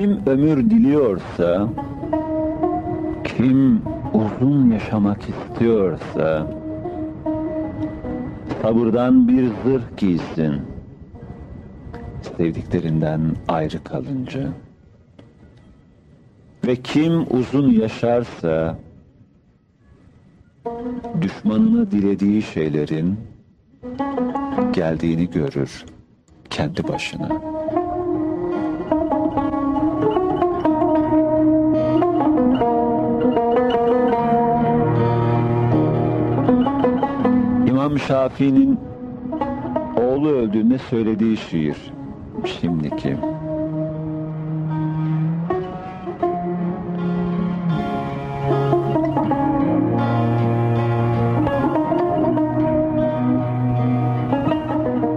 Kim ömür diliyorsa, kim uzun yaşamak istiyorsa, sabırdan bir zırh giysin, sevdiklerinden ayrı kalınca. Ve kim uzun yaşarsa, düşmanına dilediği şeylerin geldiğini görür kendi başına. Şafii'nin oğlu öldüğünde söylediği şiir şimdiki.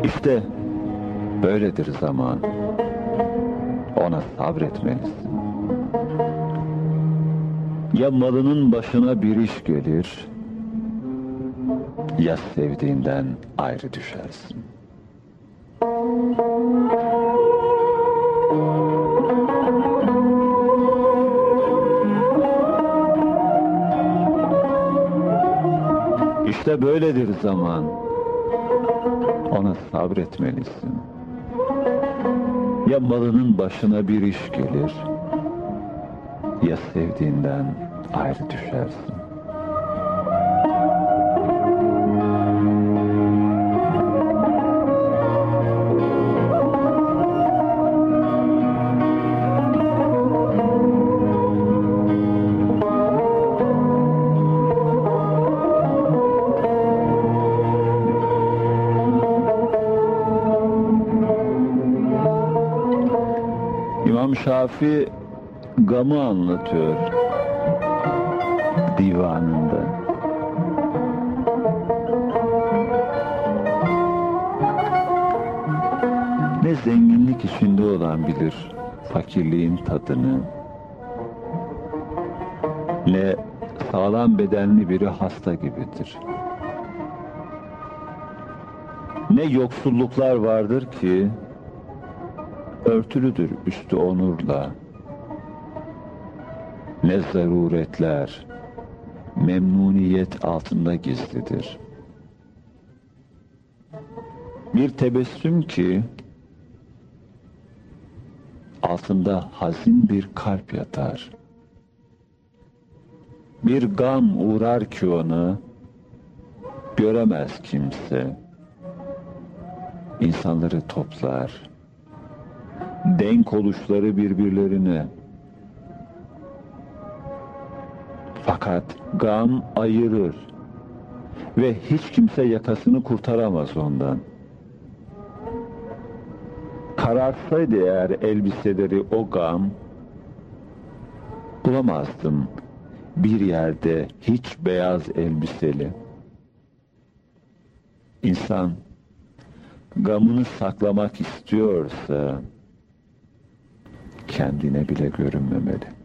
İşte böyledir zaman. Ona sabretmelisin. Ya malının başına bir iş gelir, ya sevdiğinden ayrı düşersin. İşte böyledir zaman. Ona sabretmelisin. Ya malının başına bir iş gelir, ya sevdiğinden ayrı düşersin. Şafi gamı anlatıyor divanında. Ne zenginlik içinde olan bilir fakirliğin tadını, ne sağlam bedenli biri hasta gibidir. Ne yoksulluklar vardır ki örtülüdür üstü onurla. Ne zaruretler memnuniyet altında gizlidir. Bir tebessüm ki altında hazin bir kalp yatar. Bir gam uğrar ki onu göremez kimse. İnsanları toplar denk oluşları birbirlerine. Fakat gam ayırır ve hiç kimse yakasını kurtaramaz ondan. Kararsaydı eğer elbiseleri o gam, bulamazdım bir yerde hiç beyaz elbiseli. İnsan gamını saklamak istiyorsa, kendine bile görünmemeli.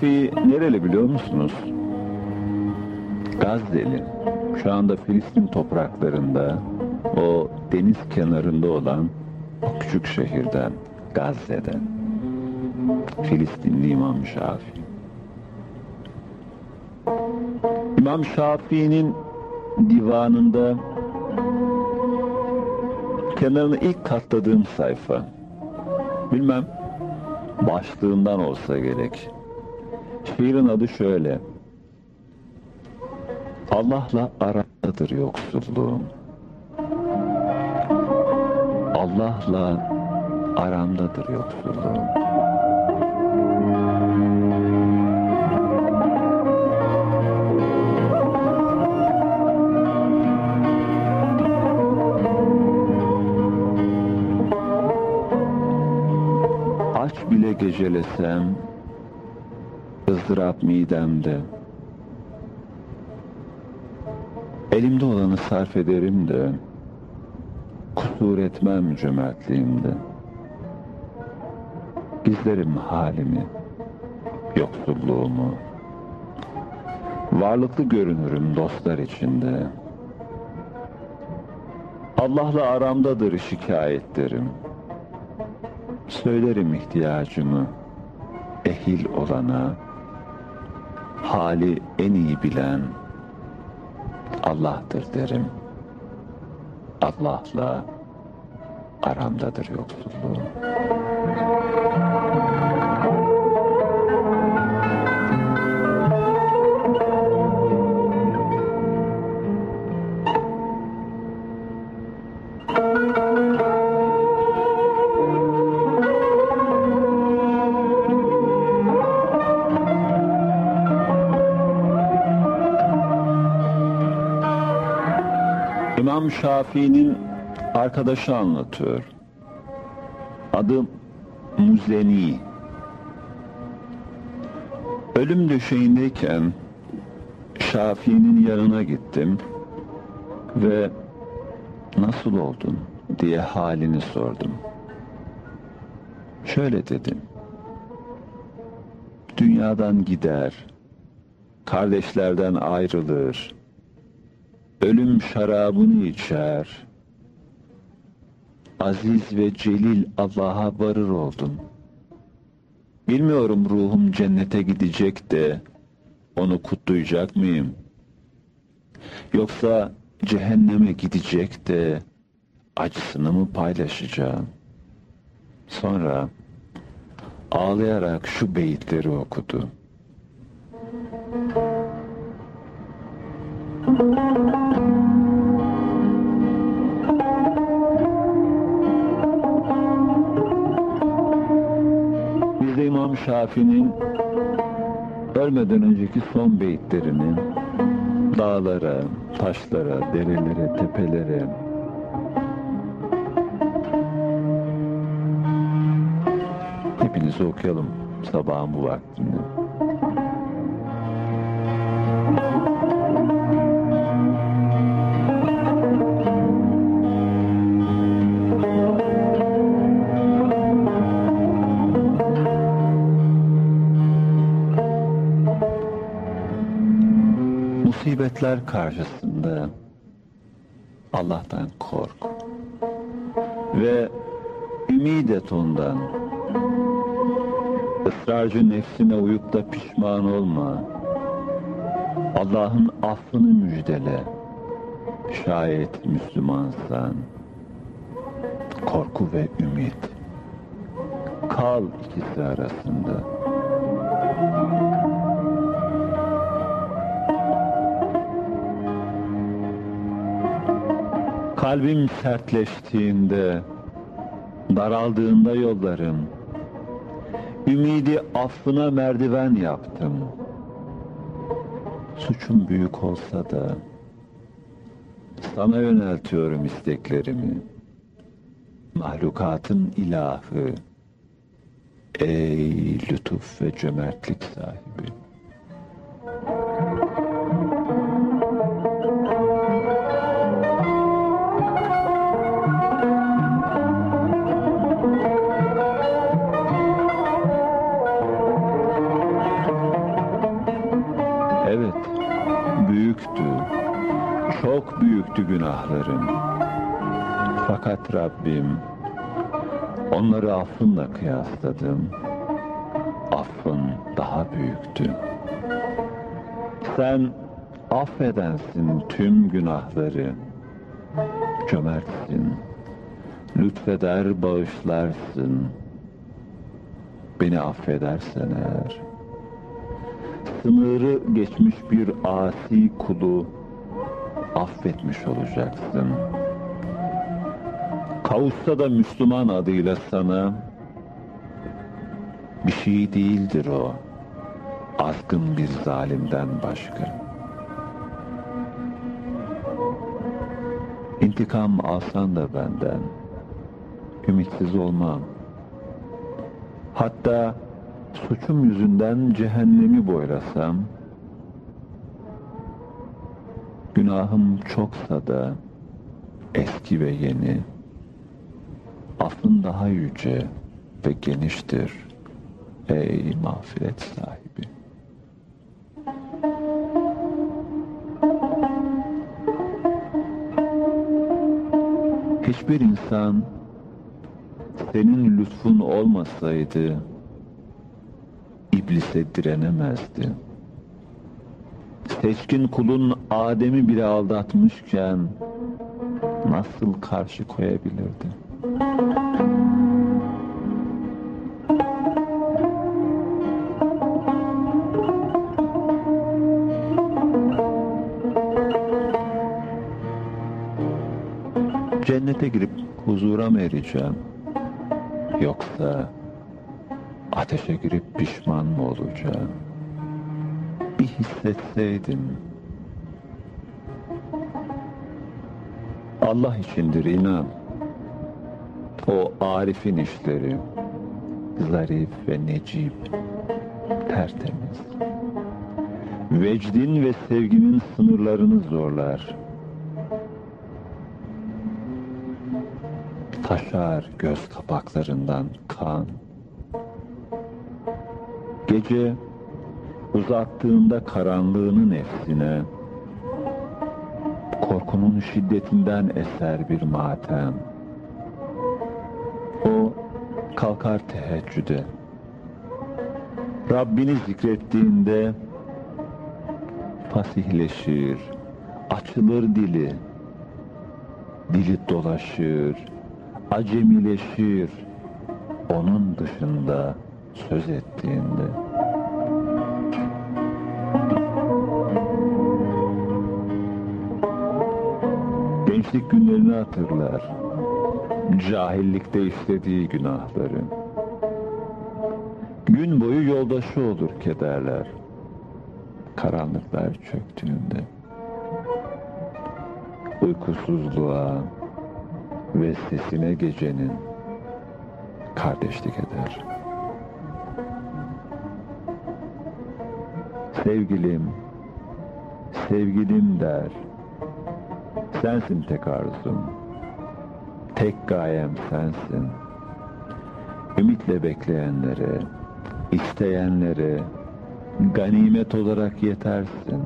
Şafii nereli biliyor musunuz? Gazze'li. Şu anda Filistin topraklarında o deniz kenarında olan o küçük şehirden, Gazze'den. Filistinli İmam Şafii. İmam Şafii'nin divanında kenarını ilk katladığım sayfa. Bilmem başlığından olsa gerek. Şiirin adı şöyle. Allah'la aradadır yoksulluğum. Allah'la aramdadır yoksulluğum. Aç bile gecelesem, ızdırap midemde. Elimde olanı sarf ederim de, kusur etmem cömertliğimde. Gizlerim halimi, yoksulluğumu. Varlıklı görünürüm dostlar içinde. Allah'la aramdadır şikayetlerim. Söylerim ihtiyacımı ehil olana, hali en iyi bilen Allah'tır derim. Allah'la aramdadır yoksulluğum. Şafii'nin arkadaşı anlatıyor. Adı Muzeni. Ölüm döşeğindeyken Şafii'nin yanına gittim ve nasıl oldun diye halini sordum. Şöyle dedim. Dünyadan gider, kardeşlerden ayrılır, ölüm şarabını içer, aziz ve celil Allah'a varır oldum. Bilmiyorum ruhum cennete gidecek de onu kutlayacak mıyım? Yoksa cehenneme gidecek de acısını mı paylaşacağım? Sonra ağlayarak şu beyitleri okudu. Şafii'nin ölmeden önceki son beyitlerini dağlara, taşlara, derelere, tepelere, hepinizi okuyalım sabahın bu vaktinde. Karşısında Allah'tan kork ve ümid et ondan. Israrcı nefsine uyup da pişman olma. Allah'ın affını müjdele. Şayet Müslümansan. Korku ve ümit. Kal ikisi arasında. Kalbim sertleştiğinde, daraldığında yollarım, ümidi affına merdiven yaptım. Suçum büyük olsa da, sana yöneltiyorum isteklerimi. Mahlukatın ilahı, ey lütuf ve cömertlik sahibi. Büyüktü, çok büyüktü günahlarım. Fakat Rabbim, onları affınla kıyasladım. Affın daha büyüktü. Sen affedensin tüm günahları. Cömertsin, lütfeder bağışlarsın. Beni affedersen eğer, sınırı geçmiş bir asi kulu affetmiş olacaksın. Kavuşsa da Müslüman adıyla sana bir şey değildir o. Azgın bir zalimden başka. İntikam alsan da benden, ümitsiz olmam. Hatta suçum yüzünden cehennemi boylasam, günahım çoksa da eski ve yeni, affın daha yüce ve geniştir ey mağfiret sahibi. Hiçbir insan senin lütfun olmasaydı iblise direnemezdi. Seçkin kulun Adem'i bile aldatmışken nasıl karşı koyabilirdi? Cennete girip huzura mı ereceğim? Yoksa ateşe girip pişman mı olacağım? Bir hissetseydin. Allah içindir inan. O Arif'in işleri zarif ve necip, tertemiz. Vecdin ve sevginin sınırlarını zorlar. taşar göz kapaklarından kan. Gece uzattığında karanlığını nefsine, korkunun şiddetinden eser bir matem. O kalkar teheccüde. Rabbini zikrettiğinde fasihleşir, açılır dili, dili dolaşır, acemileşir onun dışında söz ettiğinde. Gençlik günlerini hatırlar. Cahillikte işlediği günahları. Gün boyu yoldaşı olur kederler. Karanlıklar çöktüğünde. Uykusuzluğa, ve sesine gecenin kardeşlik eder. Sevgilim, sevgilim der. Sensin tek arzum. Tek gayem sensin. Ümitle bekleyenlere, isteyenlere ganimet olarak yetersin.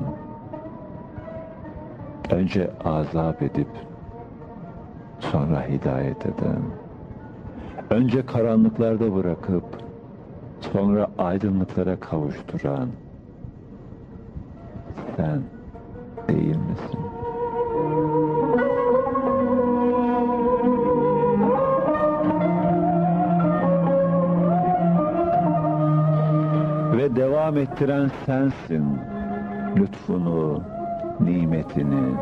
Önce azap edip sonra hidayet eden, önce karanlıklarda bırakıp sonra aydınlıklara kavuşturan sen değil misin? Ve devam ettiren sensin lütfunu, nimetini,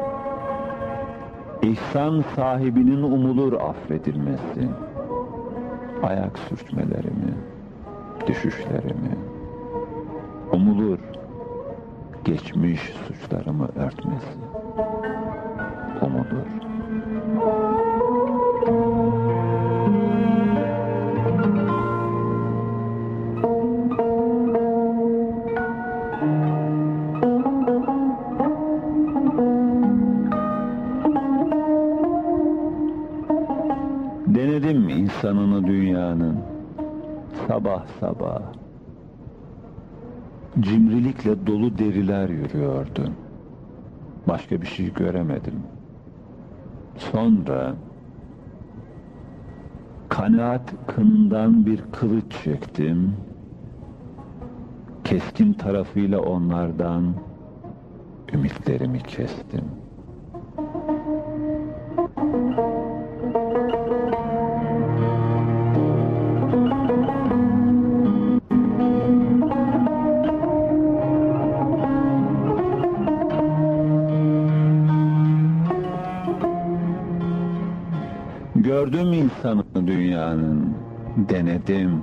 İhsan sahibinin umulur affedilmesi. Ayak sürtmelerimi, düşüşlerimi. Umulur geçmiş suçlarımı örtmesi. Umulur. insanını dünyanın sabah sabah cimrilikle dolu deriler yürüyordu. Başka bir şey göremedim. Sonra kanaat kınından bir kılıç çektim. Keskin tarafıyla onlardan ümitlerimi kestim. geldim.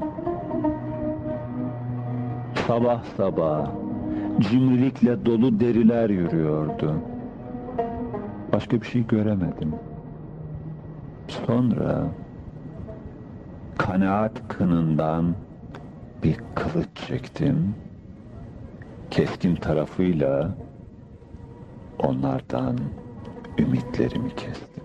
Sabah sabah cimrilikle dolu deriler yürüyordu. Başka bir şey göremedim. Sonra kanaat kınından bir kılıç çektim. Keskin tarafıyla onlardan ümitlerimi kestim.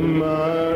My.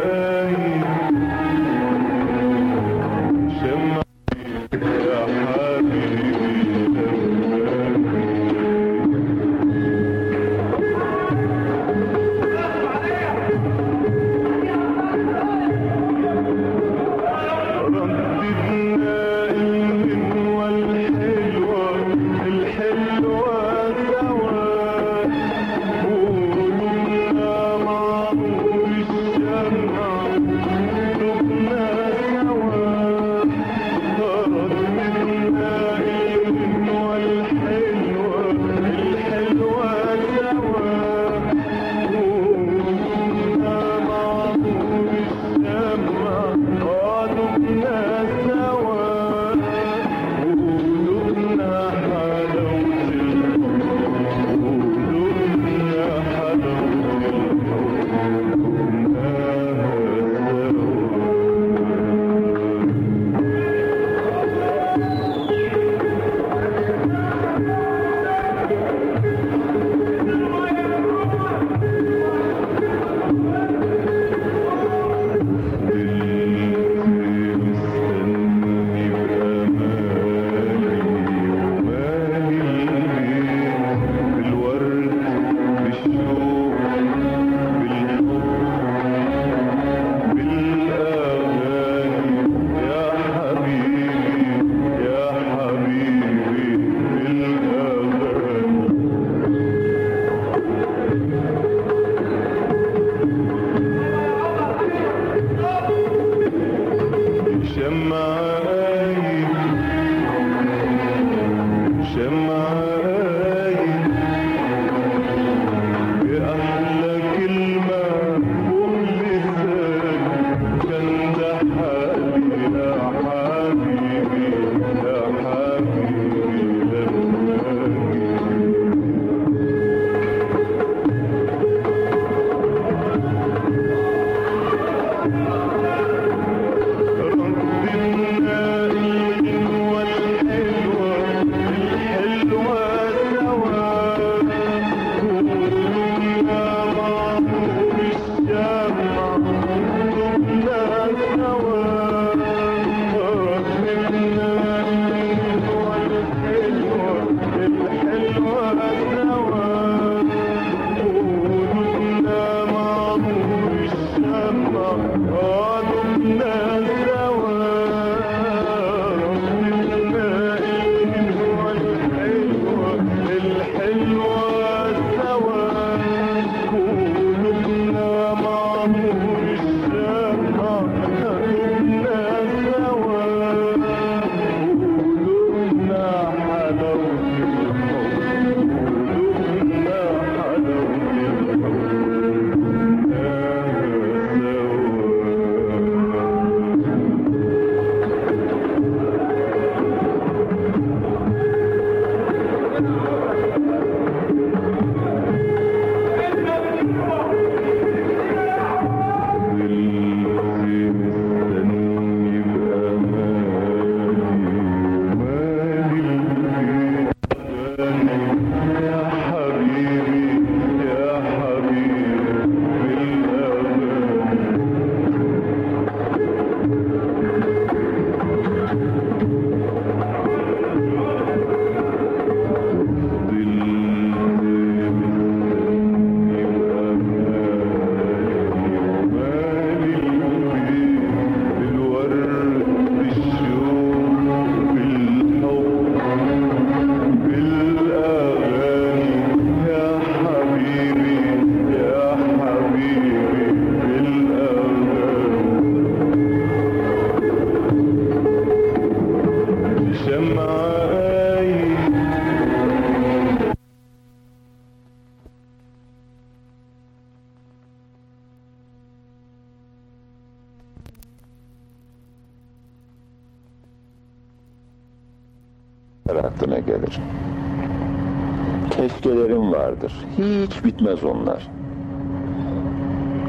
Bitmez onlar.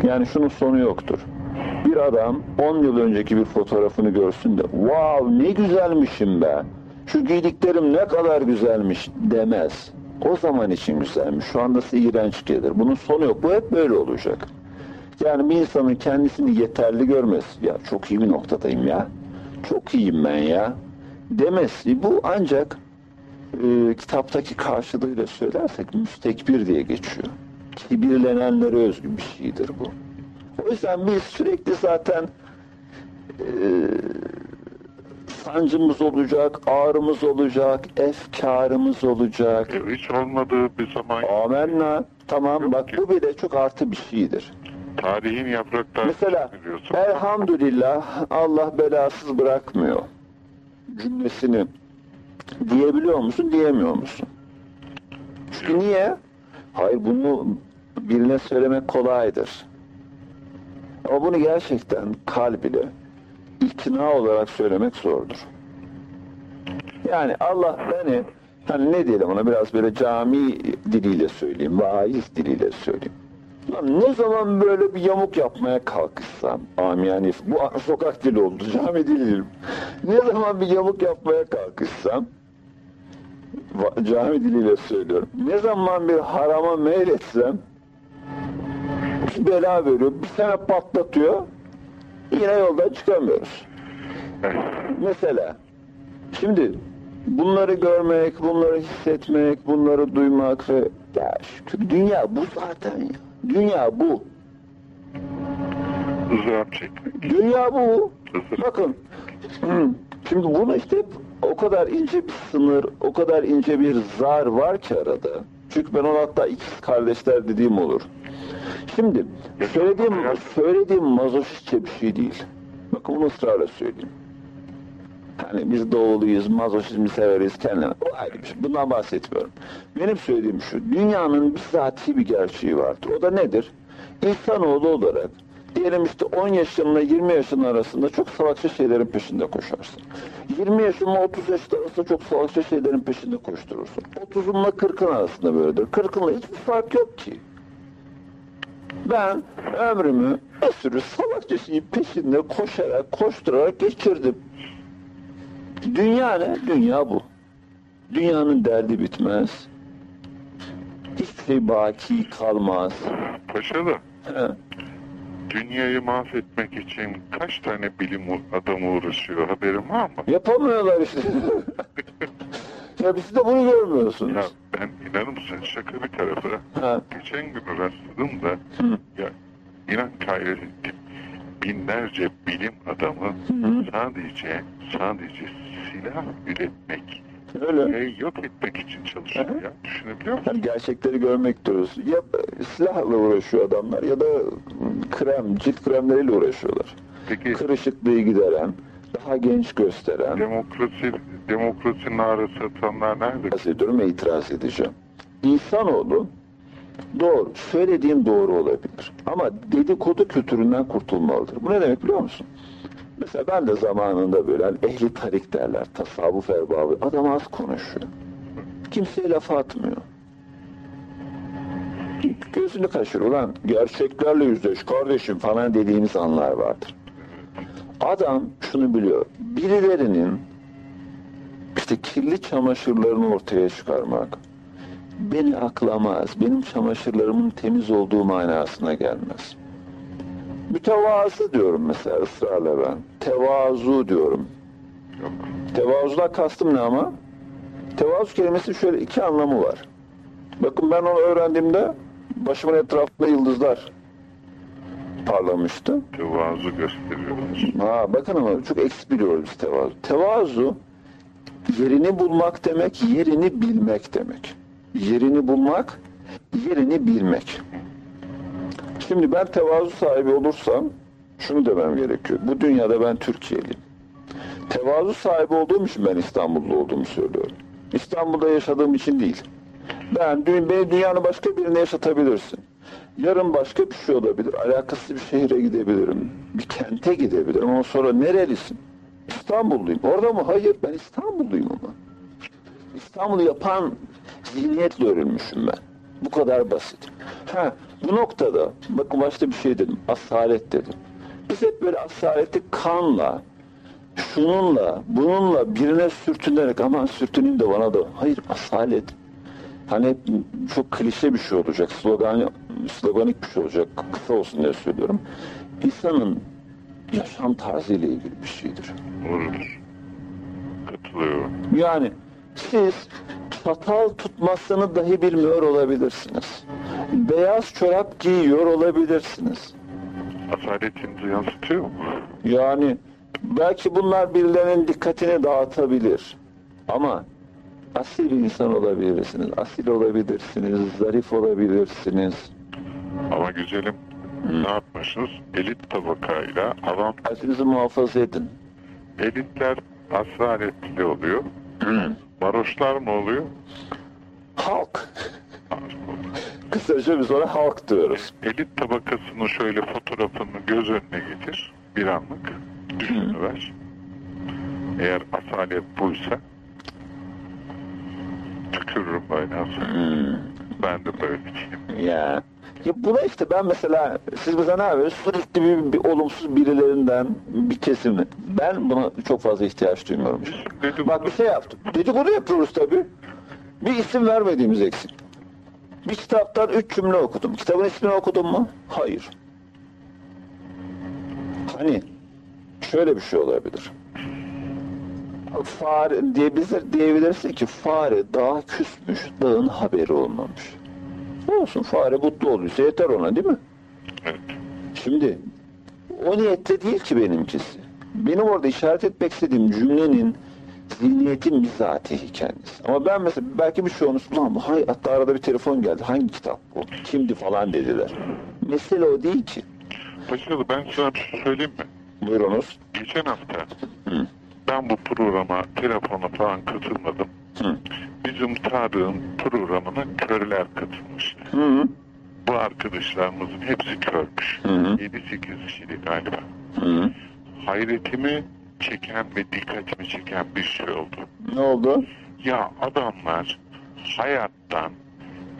Yani şunun sonu yoktur. Bir adam 10 yıl önceki bir fotoğrafını görsün de wow ne güzelmişim be. Şu giydiklerim ne kadar güzelmiş demez. O zaman için güzelmiş. Şu andası iğrenç gelir. Bunun sonu yok. Bu hep böyle olacak. Yani bir insanın kendisini yeterli görmesi. Ya çok iyi bir noktadayım ya. Çok iyiyim ben ya. Demesi bu ancak e, kitaptaki karşılığıyla söylersek müstekbir diye geçiyor. Kibirlenenlere özgü bir şeydir bu. O yüzden biz sürekli zaten e, sancımız olacak, ağrımız olacak, efkarımız olacak. E, Hiç olmadığı bir zaman Amenna. Tamam bak bu bile çok artı bir şeydir. tarihin yaprakları Mesela elhamdülillah Allah belasız bırakmıyor cümlesini diyebiliyor musun diyemiyor musun? Çünkü niye? Hayır bunu birine söylemek kolaydır. Ama bunu gerçekten kalb ile ikna olarak söylemek zordur. Yani Allah beni hani ne diyelim ona biraz böyle cami diliyle söyleyeyim, vaiz diliyle söyleyeyim. Lan ne zaman böyle bir yamuk yapmaya kalkışsam, amiyane bu sokak dili oldu, cami dili. Ne zaman bir yamuk yapmaya kalkışsam, cami diliyle söylüyorum. Ne zaman bir harama meyletsem, bir bela veriyor, bir sene patlatıyor, yine yoldan çıkamıyoruz. Mesela, şimdi bunları görmek, bunları hissetmek, bunları duymak ve ya şükür dünya bu zaten ya. Dünya bu. Dünya bu. Bakın. Şimdi bunu işte o kadar ince bir sınır, o kadar ince bir zar var ki arada. Çünkü ben ona hatta ikiz kardeşler dediğim olur. Şimdi söylediğim, söylediğim mazoşistçe bir şey değil. Bakın bunu ısrarla söyleyeyim. Hani biz doğuluyuz, mazoşizmi severiz kendine. O ayrı bir şey. Bundan bahsetmiyorum. Benim söylediğim şu. Dünyanın bizatihi bir gerçeği vardır. O da nedir? İnsanoğlu olarak diyelim işte 10 yaşınla 20 yaşın arasında çok salakça şeylerin peşinde koşarsın. 20 yaşınla 30 yaşın arasında çok salakça şeylerin peşinde koşturursun. 30'unla 40'ın arasında böyledir. 40'ınla hiçbir fark yok ki. Ben ömrümü bir sürü salakça şeyin peşinde koşarak, koşturarak geçirdim. Dünya ne? Dünya bu. Dünyanın derdi bitmez. Hiçbir şey baki kalmaz. Paşalı, He. Dünyayı mahvetmek için kaç tane bilim adamı uğraşıyor haberin var mı? Yapamıyorlar işte. ya biz de bunu görmüyorsunuz. Ya ben inanır mısın şaka bir tarafa Ha. geçen gün rastladım da ya inan ettim. Binlerce bilim adamı sadece sadece silah üretmek Öyle. ve yok etmek için çalışıyor Hı hı. ya. Düşünebiliyor musun? Yani gerçekleri görmek diyoruz. Ya silahla uğraşıyor adamlar ya da krem, cilt kremleriyle uğraşıyorlar. Peki Kırışıklığı gideren, daha genç gösteren. demokrasi demokrasi narı satanlar nerede? itiraz ediyorum ve itiraz edeceğim. İnsanoğlu doğru, söylediğim doğru olabilir. Ama dedikodu kültüründen kurtulmalıdır. Bu ne demek biliyor musun? Mesela ben de zamanında böyle hani ehli tarik derler, tasavvuf erbabı. Adam az konuşuyor. Kimseye laf atmıyor. Gözünü kaşır ulan gerçeklerle yüzleş kardeşim falan dediğimiz anlar vardır. Adam şunu biliyor. Birilerinin işte kirli çamaşırlarını ortaya çıkarmak beni aklamaz. Benim çamaşırlarımın temiz olduğu manasına gelmez. Mütevazı diyorum mesela ısrarla ben. Tevazu diyorum. Yok. Tevazudan kastım ne ama? Tevazu kelimesi şöyle iki anlamı var. Bakın ben onu öğrendiğimde başımın etrafında yıldızlar parlamıştı. Tevazu gösteriyorlar. Ha, bakın ama çok eksik biliyoruz tevazu. Tevazu yerini bulmak demek, yerini bilmek demek. Yerini bulmak, yerini bilmek. Şimdi ben tevazu sahibi olursam şunu demem gerekiyor. Bu dünyada ben Türkiye'liyim. Tevazu sahibi olduğum için ben İstanbullu olduğumu söylüyorum. İstanbul'da yaşadığım için değil. Ben dü- beni dünyanın başka birine yaşatabilirsin. Yarın başka bir şey olabilir. Alakasız bir şehre gidebilirim. Bir kente gidebilirim. Ondan sonra nerelisin? İstanbulluyum. Orada mı? Hayır ben İstanbulluyum ama. İstanbul'u yapan zihniyetle örülmüşüm ben. Bu kadar basit. Ha, bu noktada bakın başta bir şey dedim. Asalet dedim. Biz hep böyle asaleti kanla, şununla, bununla birine sürtünerek aman sürtüneyim de bana da. Hayır asalet. Hani çok klişe bir şey olacak, slogan, sloganik bir şey olacak, kısa olsun diye söylüyorum. İnsanın yaşam tarzıyla ilgili bir şeydir. Doğrudur. Katılıyorum. Yani siz çatal tutmasını dahi bilmiyor olabilirsiniz. Beyaz çorap giyiyor olabilirsiniz. Asaletinizi yansıtıyor mu? Yani belki bunlar birilerinin dikkatini dağıtabilir. Ama asil bir insan olabilirsiniz. Asil olabilirsiniz, zarif olabilirsiniz. Ama güzelim ne yapmışız? Elit tabakayla avant Asilinizi muhafaza edin. elitler asaletli oluyor. Varoşlar mı oluyor? Halk. Kısaca biz ona halk diyoruz. Elit tabakasının şöyle fotoğrafını göz önüne getir. Bir anlık. Düşünüver. Eğer asalet buysa tükürürüm böyle asalet. Ben de böyle diyeyim. Ya. Buna işte ben mesela siz bize ne yapıyorsunuz? Sürekli bir, bir olumsuz birilerinden bir kesim. Ben buna çok fazla ihtiyaç duymuyorum. Bak bir şey yaptım. Dedikodu yapıyoruz tabii. Bir isim vermediğimiz eksik. Bir kitaptan üç cümle okudum. Kitabın ismini okudum mu? Hayır. Hani şöyle bir şey olabilir. Fare diyebilir, diyebilirsin ki fare dağa küsmüş, dağın haberi olmamış. Olsun fare mutlu oluyorsa yeter ona değil mi? Evet. Şimdi o niyette değil ki benimkisi. Benim orada işaret etmek istediğim cümlenin zihniyetin bizatihi kendisi. Ama ben mesela belki bir şey olmuş. Ulan hay, hatta arada bir telefon geldi. Hangi kitap bu? Kimdi falan dediler. Mesele o değil ki. Paşalı ben sana bir şey söyleyeyim mi? Buyurunuz. Geçen hafta Hı. ben bu programa telefona falan katılmadım. Hı. Bizim Tarık'ın programına körler katılmıştı. Hı hı. Bu arkadaşlarımızın hepsi körmüş. Hı hı. 7-8 kişiydi galiba. Hı hı. Hayretimi çeken ve dikkatimi çeken bir şey oldu. Ne oldu? Ya adamlar hayattan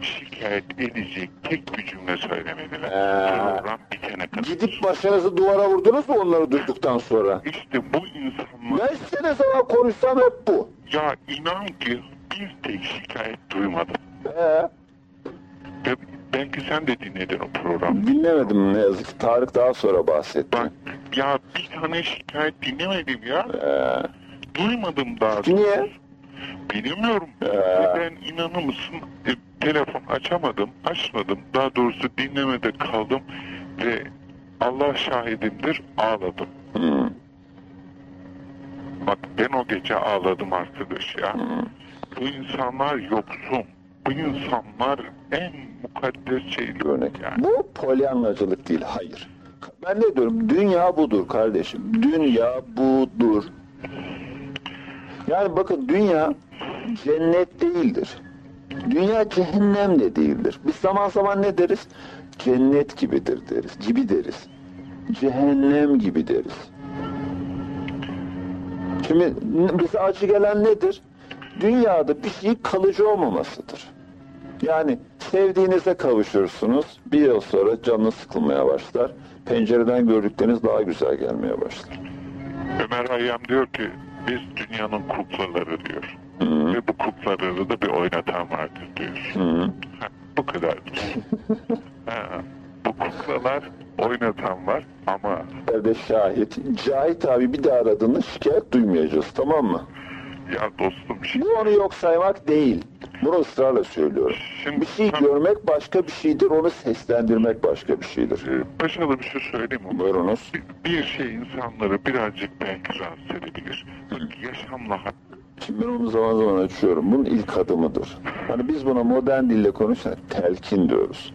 şikayet edecek tek bir cümle söylemediler. Ee. Program bitene kadar. Gidip başınızı duvara vurdunuz mu onları duyduktan sonra? İşte bu insanlar Ben size ne zaman konuşsam hep bu. ya inan ki bir tek şikayet duymadım. Ee, Ve belki sen de dinledin o programı. dinlemedim ne yazık ki. Tarık daha sonra bahsetti. Bak ya bir tane şikayet dinlemedim ya. Ee, Duymadım daha niye? Bilmiyorum. Ee. Ben inanır mısın e, telefon açamadım, açmadım. Daha doğrusu dinlemede kaldım ve Allah şahidimdir ağladım. Hı. Bak ben o gece ağladım arkadaş ya. Hı. Bu insanlar yoksun. Bu insanlar en mukaddes şeyli örnek. yani. Bu polyanlacılık değil, hayır. Ben ne diyorum? Dünya budur kardeşim. Dünya budur. Yani bakın dünya cennet değildir. Dünya cehennem de değildir. Biz zaman zaman ne deriz? Cennet gibidir deriz. Gibi deriz. Cehennem gibi deriz. Şimdi bize acı gelen nedir? Dünyada bir şey kalıcı olmamasıdır. Yani sevdiğinize kavuşursunuz. Bir yıl sonra canınız sıkılmaya başlar. Pencereden gördükleriniz daha güzel gelmeye başlar. Ömer Hayyam diyor ki biz dünyanın kuklaları diyor. Hı. Ve bu kuklaları da bir oynatan vardır diyor. Hı. Ha, bu kadar. ha, bu kuklalar oynatan var ama Evde şahit. Cahit abi bir daha aradığında şikayet duymayacağız tamam mı? Ya dostum şimdi, Bu onu yok saymak değil. Bunu ısrarla söylüyorum. şimdi Bir şey tam- görmek başka bir şeydir, onu seslendirmek başka bir şeydir. e, Paşalı bir şey söyleyeyim mi? Buyurunuz. Bir, bir şey insanları birazcık belki rahatsız edebilir. Yaşamla Şimdi ben onu zaman zaman açıyorum. Bunun ilk adımıdır. Hani biz buna modern dille konuşurken telkin diyoruz.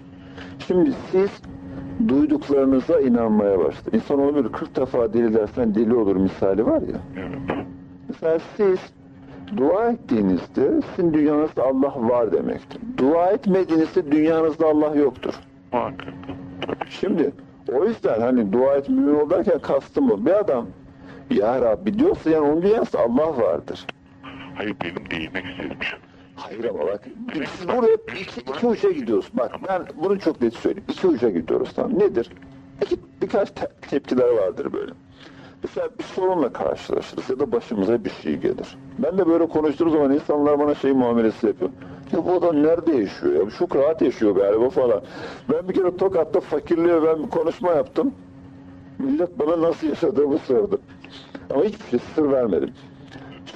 Şimdi siz duyduklarınıza inanmaya başladınız. İnsan onu böyle 40 defa deli dersen deli olur misali var ya. evet. Mesela siz dua ettiğinizde sizin dünyanızda Allah var demektir. Dua etmediğinizde dünyanızda Allah yoktur. Muhakkak. Şimdi o yüzden hani dua etmiyor olarken kastım bu. Bir adam ya Rabbi diyorsa yani onun dünyasında Allah vardır. Hayır benim değinmek istediğim şu. Hayır ama bak siz buraya iki, iki uca gidiyoruz. Bak ben bunu çok net söyleyeyim. İki uca gidiyoruz tamam. Nedir? İki, birkaç te- tepkiler vardır böyle. Mesela bir sorunla karşılaşırız ya da başımıza bir şey gelir. Ben de böyle konuştuğum zaman insanlar bana şey muamelesi yapıyor. Ya bu adam nerede yaşıyor ya? Çok rahat yaşıyor galiba falan. Ben bir kere Tokat'ta fakirliğe ben bir konuşma yaptım. Millet bana nasıl yaşadığımı sordu. Ama hiçbir şey sır vermedim.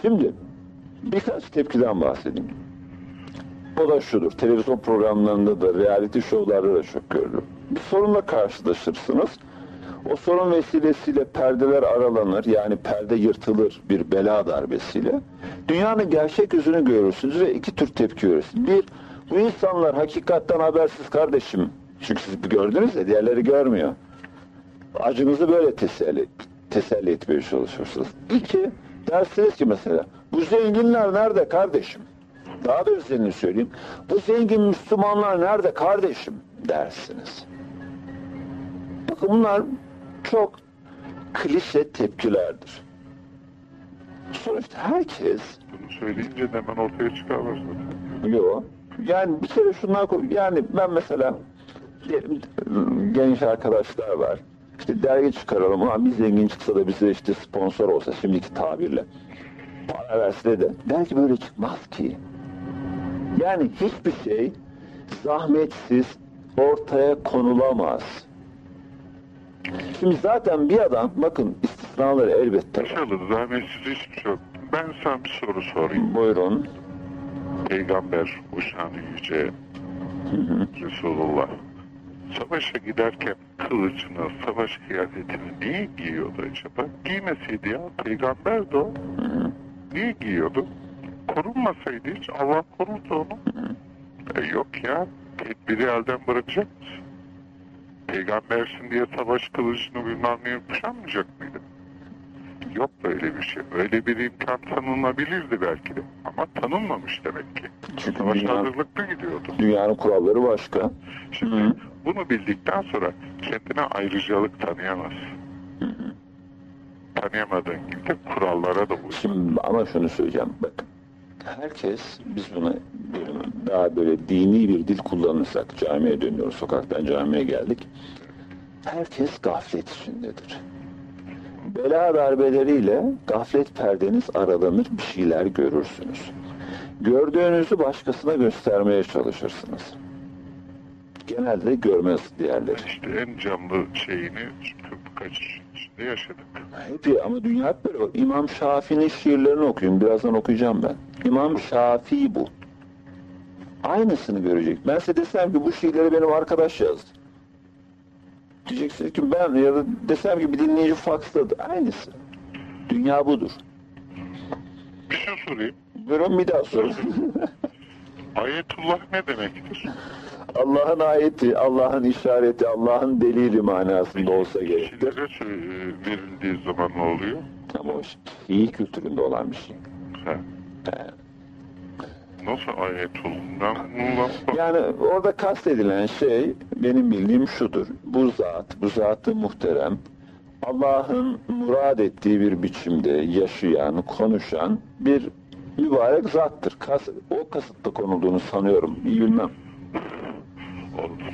Şimdi birkaç tepkiden bahsedeyim. O da şudur, televizyon programlarında da, reality şovlarda da çok görülür. Bir sorunla karşılaşırsınız. O sorun vesilesiyle perdeler aralanır, yani perde yırtılır bir bela darbesiyle. Dünyanın gerçek yüzünü görürsünüz ve iki tür tepki görürsünüz. Bir, bu insanlar hakikatten habersiz kardeşim. Çünkü siz gördünüz ya, diğerleri görmüyor. Acınızı böyle teselli, teselli etmeye çalışırsınız. İki, dersiniz ki mesela, bu zenginler nerede kardeşim? Daha da özelini söyleyeyim. Bu zengin Müslümanlar nerede kardeşim dersiniz. Bakın bunlar çok klişe tepkilerdir. Sonuçta herkes Bunu söyleyince de hemen ortaya çıkarlar zaten. Yok. Yani bir kere şunlar. Yani ben mesela genç arkadaşlar var. İşte dergi çıkaralım. Ulan bir zengin çıksa da bize işte sponsor olsa şimdiki tabirle. Para verse de. Belki böyle çıkmaz ki. Yani hiçbir şey zahmetsiz ortaya konulamaz. Şimdi zaten bir adam bakın istisnaları elbette var. Başarılı, zahmetsiz hiçbir şey yok. Ben sana bir soru sorayım. Buyurun. Peygamber uşağını yüce Resulullah savaşa giderken kılıcını, savaş kıyafetini niye giyiyordu acaba? Giymeseydi ya, peygamber de o. Niye giyiyordu? Korunmasaydı hiç Allah korurdu onu. E yok ya, tedbiri elden bırakacak mısın? Peygambersin diye savaş kılıcını bilmem neyi kuşanmayacak mıydı? Yok böyle bir şey. Öyle bir imkan tanınabilirdi belki de. Ama tanınmamış demek ki. Çünkü Savaşta dünya- hazırlıklı gidiyordu. Dünyanın kuralları başka. Şimdi Hı. bunu bildikten sonra kendine ayrıcalık tanıyamaz. Tanıyamadığın gibi de kurallara da uyur. Şimdi ama şunu söyleyeceğim bakın. Herkes biz buna böyle daha böyle dini bir dil kullanırsak camiye dönüyoruz sokaktan camiye geldik. Herkes gaflet içindedir. Bela darbeleriyle gaflet perdeniz aralanır bir şeyler görürsünüz. Gördüğünüzü başkasına göstermeye çalışırsınız. Genelde görmez diğerleri. İşte en canlı şeyini birkaç içinde yaşadık. Hep ama dünya hep böyle. İmam Şafii'nin şiirlerini okuyun. Birazdan okuyacağım ben. İmam Şafii bu. Aynısını görecek. Ben size desem ki bu şiirleri benim arkadaş yazdı. Diyeceksiniz ki ben ya da desem ki bir dinleyici faksladı. Aynısı. Dünya budur. Bir şey sorayım. Buyurun bir daha sorun. Ayetullah ne demektir? Allah'ın ayeti, Allah'ın işareti, Allah'ın delili manasında olsa gerektir. Kişilere sö- verildiği zaman ne oluyor? Ama o Şii kültüründe olan bir şey. Ha. Nasıl? Ben bununla Yani orada kastedilen şey benim bildiğim şudur. Bu zat, bu zatı muhterem Allah'ın murad ettiği bir biçimde yaşayan, konuşan bir mübarek zattır. Kas, o kasıtla konulduğunu sanıyorum. İyi bilmem. Olur.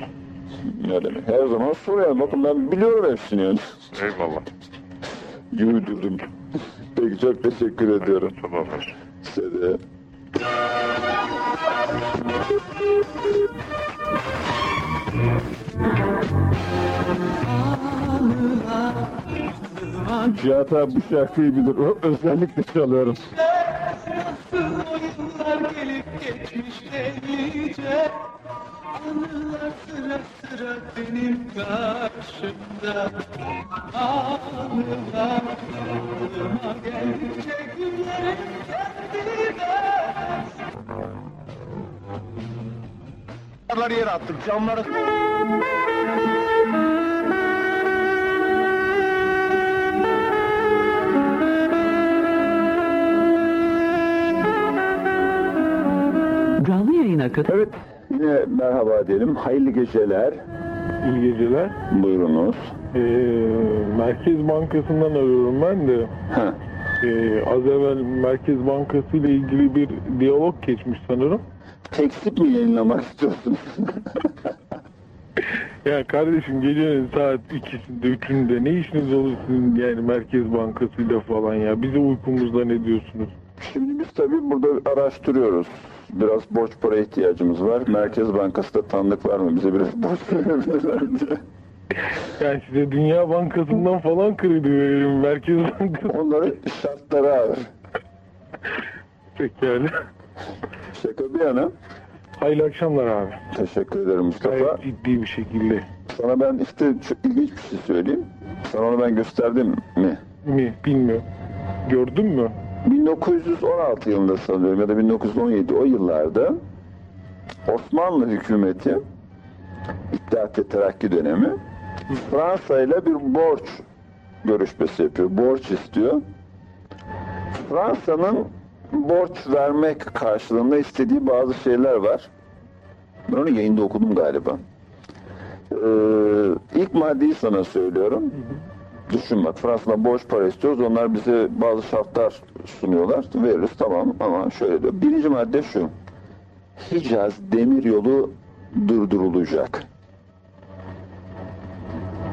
Ne demek? Her zaman soruyorum. Bakın ben biliyorum hepsini yani. Eyvallah. Uydurdum. Peki çok teşekkür ediyorum. Sabahlar. Size de. Cihat abi bu şarkıyı bilir. O özellikle çalıyorum. Yıllar gelip geçmiş delice Anılar sıra sıra benim karşımda Anılar aklıma gelince gülerim kendime Camları yere attık. Camları... Canlı yayına katıl. Evet. Yine merhaba diyelim. Hayırlı geceler. İyi geceler. Buyurunuz. Ee, Merkez Bankası'ndan arıyorum ben de. Ee, az evvel Merkez Bankası ile ilgili bir diyalog geçmiş sanırım. Teksip mi yayınlamak istiyorsun? Ya kardeşim gecenin saat ikisinde, üçünde ne işiniz olur sizin yani Merkez Bankası ile falan ya? Bize uykumuzda ne diyorsunuz? Şimdi biz tabii burada araştırıyoruz. Biraz borç para ihtiyacımız var. Merkez Bankası da tanıdık var mı? Bize biraz borç verebilirler diye. Yani size Dünya Bankası'ndan falan kredi verelim. Merkez Bankası. Onların şartları ağır. Pekala. Şaka bir yana. Hayırlı akşamlar abi. Teşekkür ederim Mustafa. Gayet ciddi bir şekilde. Sana ben işte çok ilginç bir şey söyleyeyim. Sana onu ben gösterdim mi? Mi? Bilmiyorum. Gördün mü? 1916 yılında sanıyorum ya da 1917 o yıllarda Osmanlı hükümeti İttihat ve Terakki dönemi Fransa ile bir borç görüşmesi yapıyor. Borç istiyor. Fransa'nın borç vermek karşılığında istediği bazı şeyler var. Ben onu yayında okudum galiba. Ee, ilk maddeyi sana söylüyorum. Düşün bak Fransa'dan borç para istiyoruz. Onlar bize bazı şartlar sunuyorlar. Veririz tamam ama şöyle diyor. Birinci madde şu. Hicaz demir yolu durdurulacak.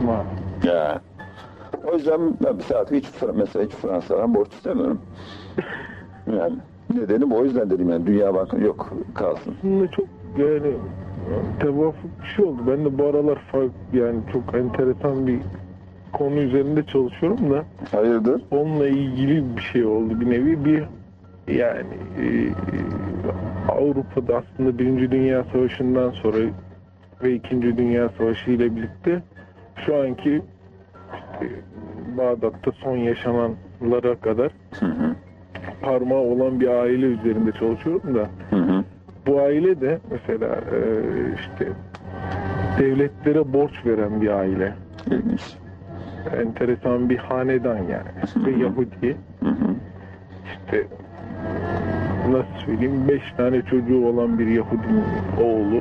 Ma. Ya. O yüzden ben bir saat hiç mesela hiç Fransa'dan borç istemiyorum. Yani nedenim o yüzden dedim yani Dünya Bankası yok kalsın. Çok yani tevafuk bir şey oldu. Ben de bu aralar fark, yani çok enteresan bir konu üzerinde çalışıyorum da Hayırdır? onunla ilgili bir şey oldu bir nevi bir yani e, e, Avrupa'da aslında Birinci Dünya Savaşı'ndan sonra ve İkinci Dünya Savaşı ile birlikte şu anki işte Bağdat'ta son yaşananlara kadar Hı hı. parmağı olan bir aile üzerinde çalışıyorum da Hı hı. bu aile de mesela e, işte devletlere borç veren bir aile. İlginç. Enteresan bir hanedan yani. Ve Yahudi. İşte nasıl söyleyeyim beş tane çocuğu olan bir Yahudi oğlu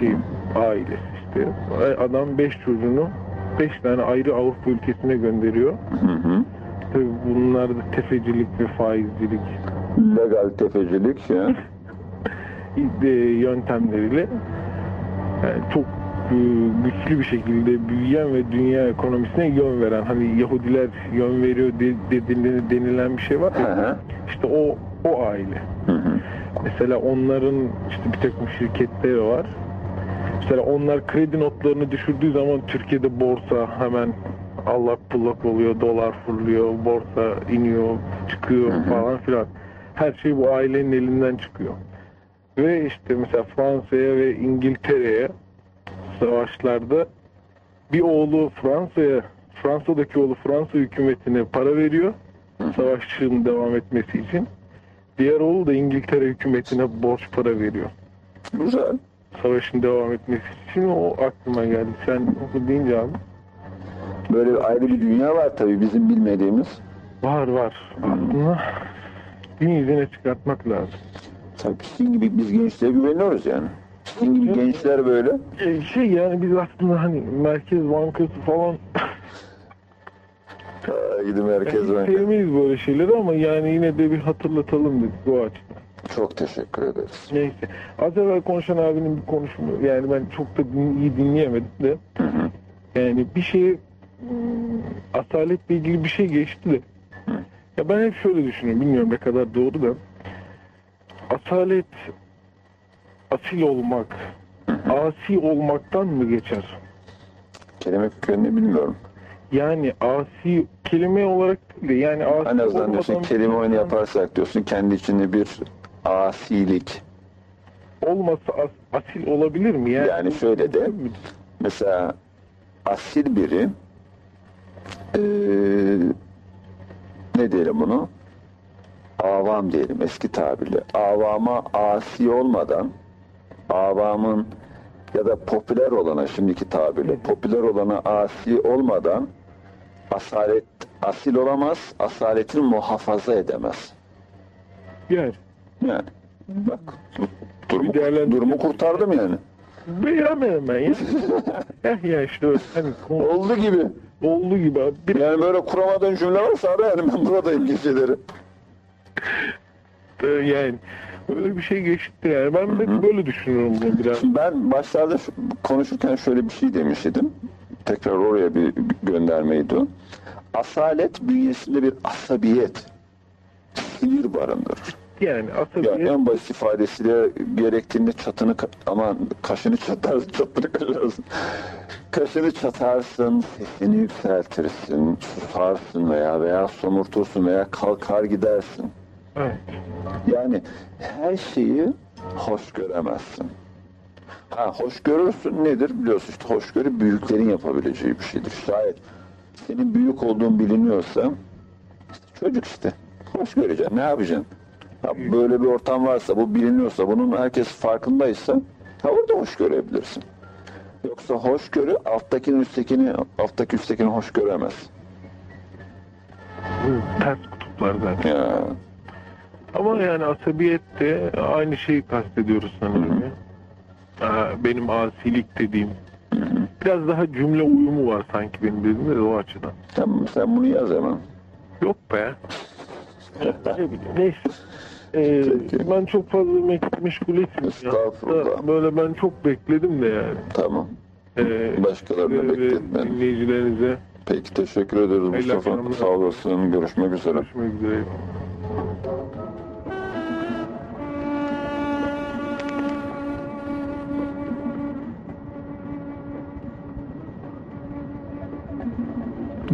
şey ailesi işte. Adam beş çocuğunu beş tane ayrı Avrupa ülkesine gönderiyor. Hı hı. Tabii bunlar da tefecilik ve faizcilik Legal tefecilik ya. e, yöntemleriyle yani çok e, güçlü bir şekilde büyüyen ve dünya ekonomisine yön veren hani Yahudiler yön veriyor de- de- denilen bir şey var ya hı. işte o o aile. Hı hı. Mesela onların işte bir takım şirketleri var. Mesela onlar kredi notlarını düşürdüğü zaman Türkiye'de borsa hemen allak pullak oluyor, dolar fırlıyor, borsa iniyor, çıkıyor Hı hı. falan filan. Her şey bu ailenin elinden çıkıyor. Ve işte mesela Fransa'ya ve İngiltere'ye savaşlarda bir oğlu Fransa'ya, Fransa'daki oğlu Fransa hükümetine para veriyor savaşın devam etmesi için. Diğer oğlu da İngiltere hükümetine borç para veriyor. Güzel. Savaşın devam etmesi için o aklıma geldi. Sen oku deyince abi. Böyle bir ayrı bir dünya var tabii bizim bilmediğimiz. Var var. Aslında gün yüzüne çıkartmak lazım. Tabii sizin gibi biz gençlere güveniyoruz yani. Gençler böyle. Şey yani biz aslında hani Merkez Bankası falan gidin Merkez hiç Bankası. sevmeyiz böyle şeyleri ama yani yine de bir hatırlatalım dedik bu açıdan. Çok teşekkür ederiz. Neyse. Az evvel konuşan abinin bir konuşumu yani ben çok da din- iyi dinleyemedim de Hı hı. Yani bir şey asaletle ilgili bir şey geçti de. Ya ben hep şöyle düşünüyorum. Bilmiyorum ne kadar doğru da. Asalet asil olmak, asi olmaktan mı geçer? Kelime kökenini bilmiyorum. Yani asi kelime olarak değil de yani asi En azından diyorsun olmadan- kelime oyunu yaparsak diyorsun kendi içinde bir asilik. olmasa as- asil olabilir mi? Yani, Yani şöyle de mesela asil biri eee, ne diyelim bunu? Avam diyelim eski tabirle. Avama asi olmadan avamın ya da popüler olana şimdiki tabirle popüler olana asi olmadan asalet asil olamaz, asaletini muhafaza edemez. Yani. Yani bak durumu, durumu kurtardım yani. Beğenmedim ben ya. eh ya işte. Hani Oldu gibi. Olduğu gibi abi. Bir, Yani böyle kuramadığın cümle varsa ara yani ben buradayım geceleri. e, yani öyle bir şey geçti yani. Ben de böyle düşünüyorum bunu biraz. Ben başlarda şu- konuşurken şöyle bir şey demiştim. Tekrar oraya bir göndermeydi o. Asalet bünyesinde bir asabiyet, sinir barındırır. Yani Ya asabiyet en basit ifadesiyle gerektiğinde çatını aman kaşını çatarsın, çatını kaşarsın. Kaşını çatarsın, sesini yükseltirsin, susarsın veya veya somurtursun veya kalkar gidersin. Evet. Yani her şeyi hoş göremezsin. Ha hoş görürsün nedir biliyorsun işte hoşgörü büyüklerin yapabileceği bir şeydir. Şayet senin büyük olduğun biliniyorsa işte çocuk işte hoş göreceksin ne yapacaksın? Ha, böyle bir ortam varsa bu biliniyorsa bunun herkes farkındaysa ha orada hoş görebilirsin. Yoksa hoşgörü alttakinin üsttekini alttaki üsttekini hoş göremez. bu ters kutuplar zaten. Ya, Ama yani asabiyet de aynı şeyi kastediyoruz sanırım ya. Benim asilik dediğim. Biraz daha cümle uyumu var sanki benim dediğimde de o açıdan. tamam sen bunu yaz hemen. Yok be. Neyse. Ee, Peki. ben çok fazla me- meşgul etmiyorum. Böyle ben çok bekledim de yani. Tamam. Ee, Başkalarına size ve bekletme. Dinleyicilerinize Peki teşekkür ederiz Mustafa. Sağ olasın. Görüşmek üzere. görüşmek üzere.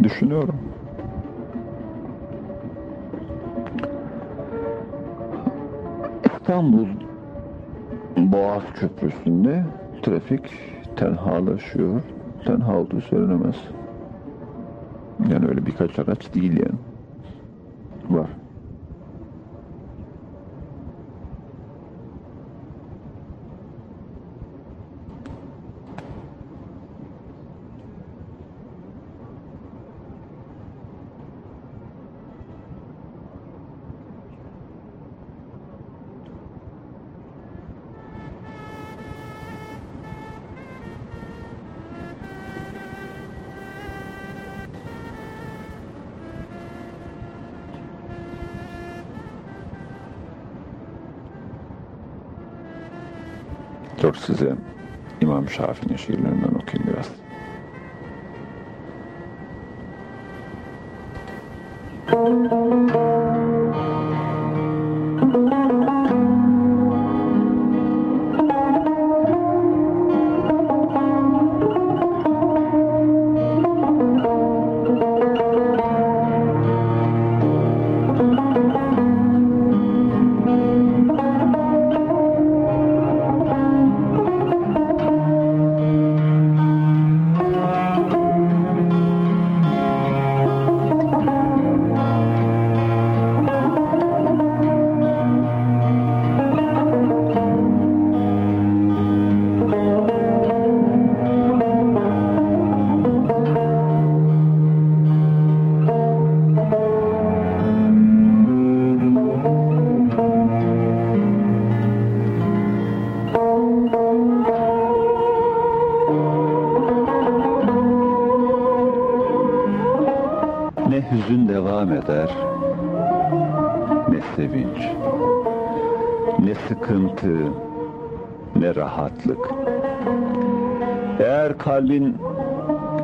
Düşünüyorum. İstanbul Boğaz Köprüsü'nde trafik tenhalaşıyor. Tenha olduğu söylenemez. Yani öyle birkaç araç değil yani. Var. Dur size İmam Şafii'nin şiirlerinden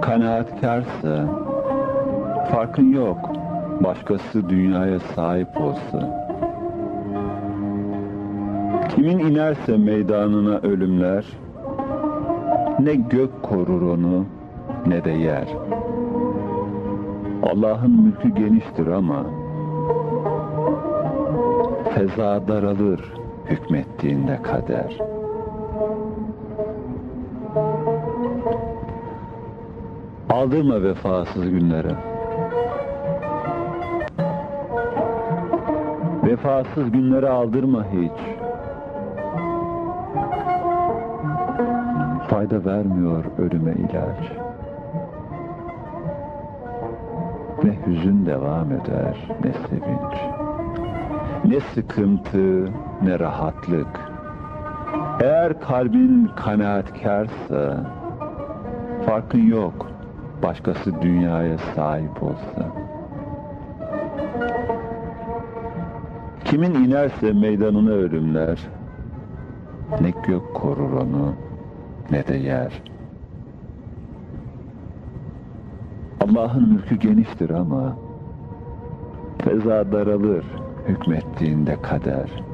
kanaatkarsa, farkın yok. Başkası dünyaya sahip olsa. Kimin inerse meydanına ölümler, ne gök korur onu, ne de yer. Allah'ın mülkü geniştir ama feza daralır hükmettiğinde kader. Aldırma vefasız günlere. Vefasız günlere aldırma hiç. Fayda vermiyor ölüme ilaç. Ne hüzün devam eder, ne sevinç. Ne sıkıntı, ne rahatlık. Eğer kalbin kanaatkarsa, farkın yok. Başkası dünyaya sahip olsa. Kimin inerse meydanına ölümler, ne gök korur onu, ne de yer. Allah'ın mülkü geniştir ama feza daralır hükmettiğinde kader.